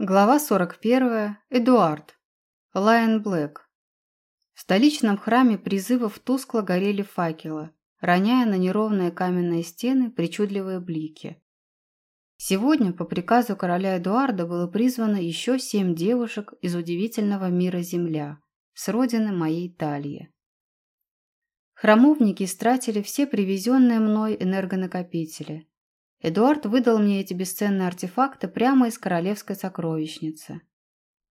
Глава 41. Эдуард. Лайон Блэк. В столичном храме призывов тускло горели факелы, роняя на неровные каменные стены причудливые блики. Сегодня по приказу короля Эдуарда было призвано еще семь девушек из удивительного мира Земля, с родины моей Талии. Храмовники истратили все привезенные мной энергонакопители, Эдуард выдал мне эти бесценные артефакты прямо из королевской сокровищницы.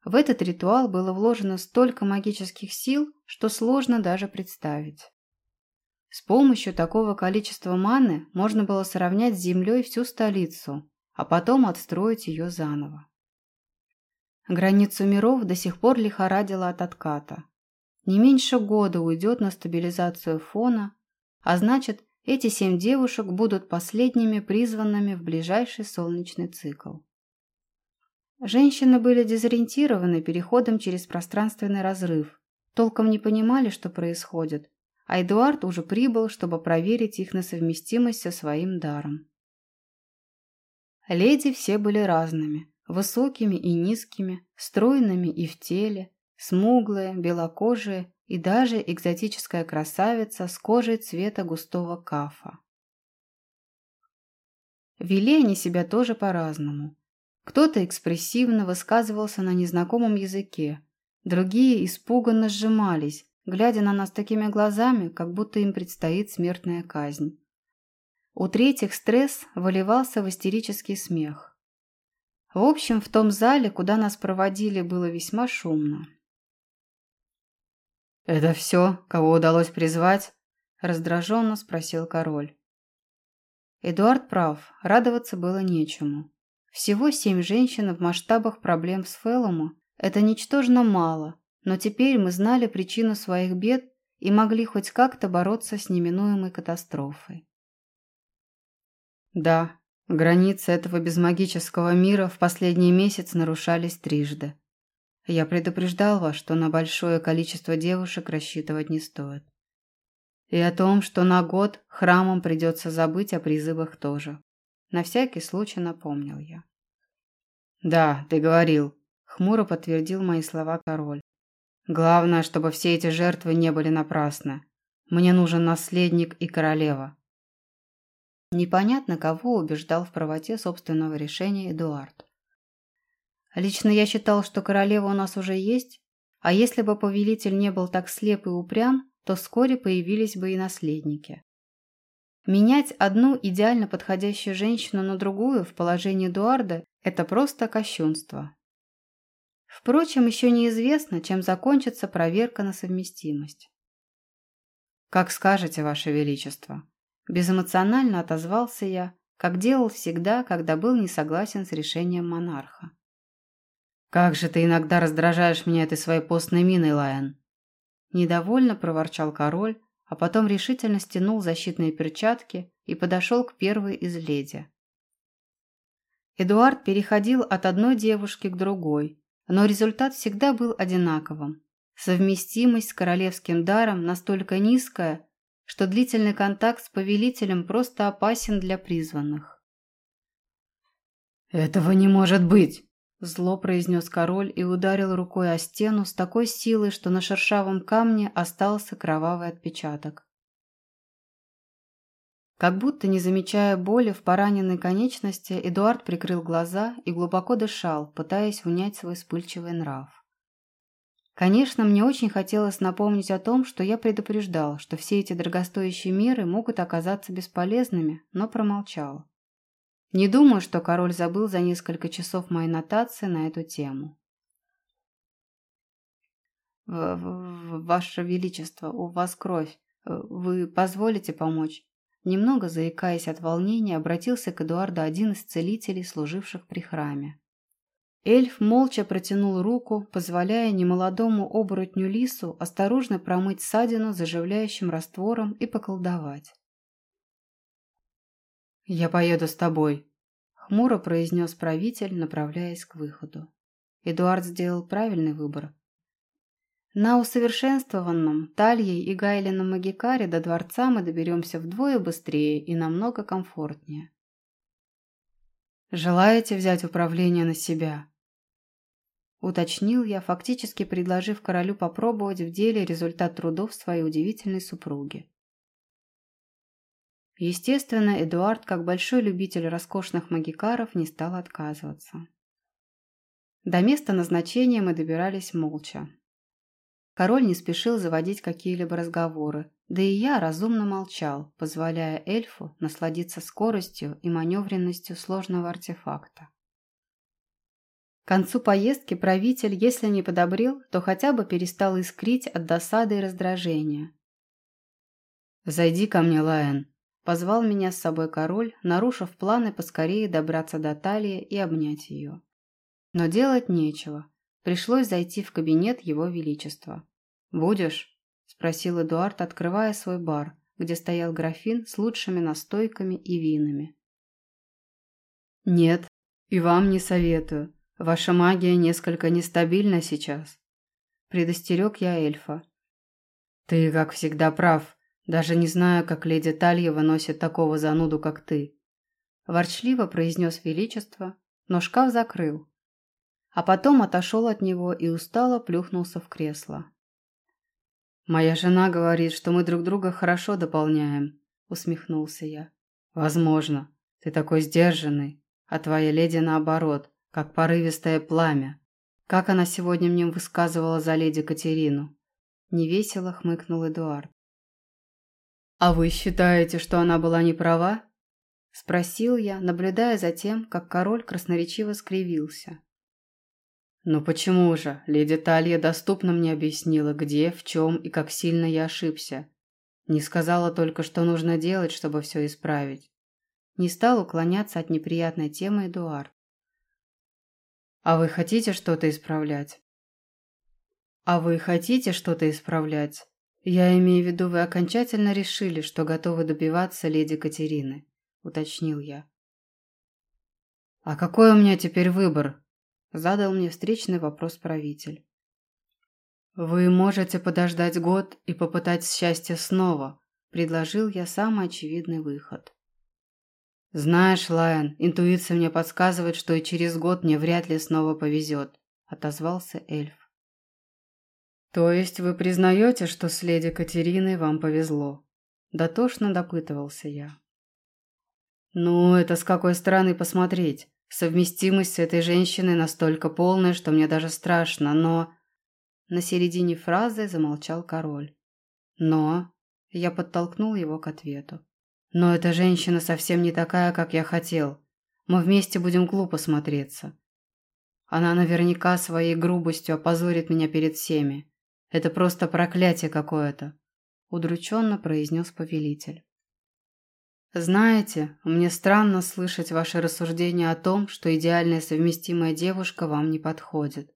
В этот ритуал было вложено столько магических сил, что сложно даже представить. С помощью такого количества маны можно было сравнять с землей всю столицу, а потом отстроить ее заново. Границу миров до сих пор лихорадила от отката. Не меньше года уйдет на стабилизацию фона, а значит, эти семь девушек будут последними призванными в ближайший солнечный цикл. Женщины были дезориентированы переходом через пространственный разрыв, толком не понимали, что происходит, а Эдуард уже прибыл, чтобы проверить их на совместимость со своим даром. Леди все были разными, высокими и низкими, стройными и в теле, смуглые, белокожие и даже экзотическая красавица с кожей цвета густого кафа. Вели они себя тоже по-разному. Кто-то экспрессивно высказывался на незнакомом языке, другие испуганно сжимались, глядя на нас такими глазами, как будто им предстоит смертная казнь. У третьих стресс выливался в истерический смех. В общем, в том зале, куда нас проводили, было весьма шумно. «Это все, кого удалось призвать?» – раздраженно спросил король. Эдуард прав, радоваться было нечему. Всего семь женщин в масштабах проблем с Феллому – это ничтожно мало, но теперь мы знали причину своих бед и могли хоть как-то бороться с неминуемой катастрофой. Да, границы этого безмагического мира в последний месяц нарушались трижды. Я предупреждал вас, что на большое количество девушек рассчитывать не стоит. И о том, что на год храмам придется забыть о призывах тоже. На всякий случай напомнил я. «Да, ты говорил», — хмуро подтвердил мои слова король. «Главное, чтобы все эти жертвы не были напрасны. Мне нужен наследник и королева». Непонятно, кого убеждал в правоте собственного решения Эдуард. Лично я считал, что королева у нас уже есть, а если бы повелитель не был так слеп и упрям, то вскоре появились бы и наследники. Менять одну идеально подходящую женщину на другую в положении Эдуарда – это просто кощунство. Впрочем, еще неизвестно, чем закончится проверка на совместимость. «Как скажете, Ваше Величество», – безэмоционально отозвался я, как делал всегда, когда был не согласен с решением монарха. «Как же ты иногда раздражаешь меня этой своей постной миной, Лайон!» Недовольно проворчал король, а потом решительно стянул защитные перчатки и подошел к первой из леди. Эдуард переходил от одной девушки к другой, но результат всегда был одинаковым. Совместимость с королевским даром настолько низкая, что длительный контакт с повелителем просто опасен для призванных. «Этого не может быть!» Зло произнес король и ударил рукой о стену с такой силой, что на шершавом камне остался кровавый отпечаток. Как будто не замечая боли в пораненной конечности, Эдуард прикрыл глаза и глубоко дышал, пытаясь унять свой вспыльчивый нрав. Конечно, мне очень хотелось напомнить о том, что я предупреждал, что все эти дорогостоящие меры могут оказаться бесполезными, но промолчал. Не думаю, что король забыл за несколько часов мои нотации на эту тему. «Ваше Величество, у вас кровь. Вы позволите помочь?» Немного заикаясь от волнения, обратился к Эдуарду один из целителей, служивших при храме. Эльф молча протянул руку, позволяя немолодому оборотню лису осторожно промыть ссадину заживляющим раствором и поколдовать. «Я поеду с тобой», — хмуро произнес правитель, направляясь к выходу. Эдуард сделал правильный выбор. На усовершенствованном Тальей и Гайлином Магикаре до дворца мы доберемся вдвое быстрее и намного комфортнее. «Желаете взять управление на себя?» Уточнил я, фактически предложив королю попробовать в деле результат трудов своей удивительной супруги. Естественно, Эдуард, как большой любитель роскошных магикаров, не стал отказываться. До места назначения мы добирались молча. Король не спешил заводить какие-либо разговоры, да и я разумно молчал, позволяя эльфу насладиться скоростью и маневренностью сложного артефакта. К концу поездки правитель, если не подобрел, то хотя бы перестал искрить от досады и раздражения. «Зайди ко мне, Лайон», – позвал меня с собой король, нарушив планы поскорее добраться до талии и обнять ее. Но делать нечего. Пришлось зайти в кабинет его величества. «Будешь?» – спросил Эдуард, открывая свой бар, где стоял графин с лучшими настойками и винами. «Нет, и вам не советую. Ваша магия несколько нестабильна сейчас. Предостерег я эльфа. Ты, как всегда, прав. Даже не знаю, как леди Талья выносит такого зануду, как ты. Ворчливо произнес величество, но шкаф закрыл. А потом отошел от него и устало плюхнулся в кресло. «Моя жена говорит, что мы друг друга хорошо дополняем», — усмехнулся я. «Возможно. Ты такой сдержанный, а твоя леди наоборот, как порывистое пламя. Как она сегодня мне высказывала за леди Катерину. Невесело хмыкнул Эдуард. «А вы считаете, что она была не права?» Спросил я, наблюдая за тем, как король красноречиво скривился. «Ну почему же? Леди Талья доступно мне объяснила, где, в чем и как сильно я ошибся. Не сказала только, что нужно делать, чтобы все исправить. Не стал уклоняться от неприятной темы Эдуард. А вы хотите что-то исправлять? А вы хотите что-то исправлять? Я имею в виду, вы окончательно решили, что готовы добиваться леди Катерины, уточнил я. А какой у меня теперь выбор? Задал мне встречный вопрос правитель. «Вы можете подождать год и попытать счастье снова», – предложил я самый очевидный выход. «Знаешь, Лайон, интуиция мне подсказывает, что и через год мне вряд ли снова повезет», – отозвался эльф. «То есть вы признаете, что с леди Катериной вам повезло?» Дотошно допытывался я. «Ну, это с какой стороны посмотреть? Совместимость с этой женщиной настолько полная, что мне даже страшно, но...» На середине фразы замолчал король. «Но...» Я подтолкнул его к ответу. Но эта женщина совсем не такая, как я хотел. Мы вместе будем глупо смотреться. Она наверняка своей грубостью опозорит меня перед всеми. Это просто проклятие какое-то», – удрученно произнес повелитель. «Знаете, мне странно слышать ваши рассуждения о том, что идеальная совместимая девушка вам не подходит.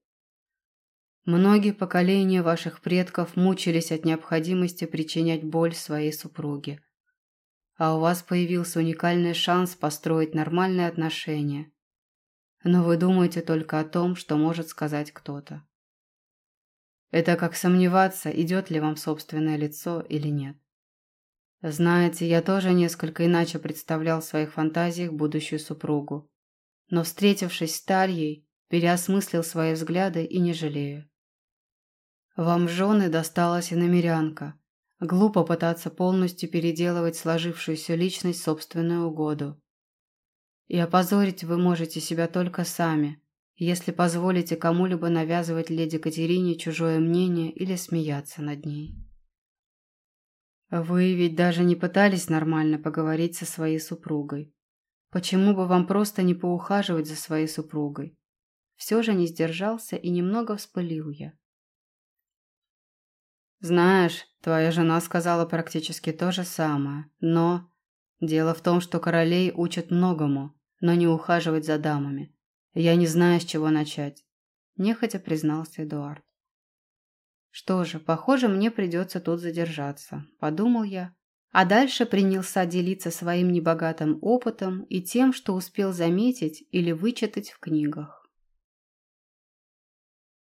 Многие поколения ваших предков мучились от необходимости причинять боль своей супруге а у вас появился уникальный шанс построить нормальные отношения. Но вы думаете только о том, что может сказать кто-то. Это как сомневаться, идет ли вам собственное лицо или нет. Знаете, я тоже несколько иначе представлял в своих фантазиях будущую супругу. Но, встретившись с Тальей, переосмыслил свои взгляды и не жалею. Вам жены досталась и намерянка, Глупо пытаться полностью переделывать сложившуюся личность собственную угоду. И опозорить вы можете себя только сами, если позволите кому-либо навязывать леди Катерине чужое мнение или смеяться над ней. Вы ведь даже не пытались нормально поговорить со своей супругой. Почему бы вам просто не поухаживать за своей супругой? Все же не сдержался и немного вспылил я. Знаешь, твоя жена сказала практически то же самое, но... Дело в том, что королей учат многому, но не ухаживать за дамами. Я не знаю, с чего начать. Нехотя признался Эдуард. Что же, похоже, мне придется тут задержаться, подумал я. А дальше принялся делиться своим небогатым опытом и тем, что успел заметить или вычитать в книгах.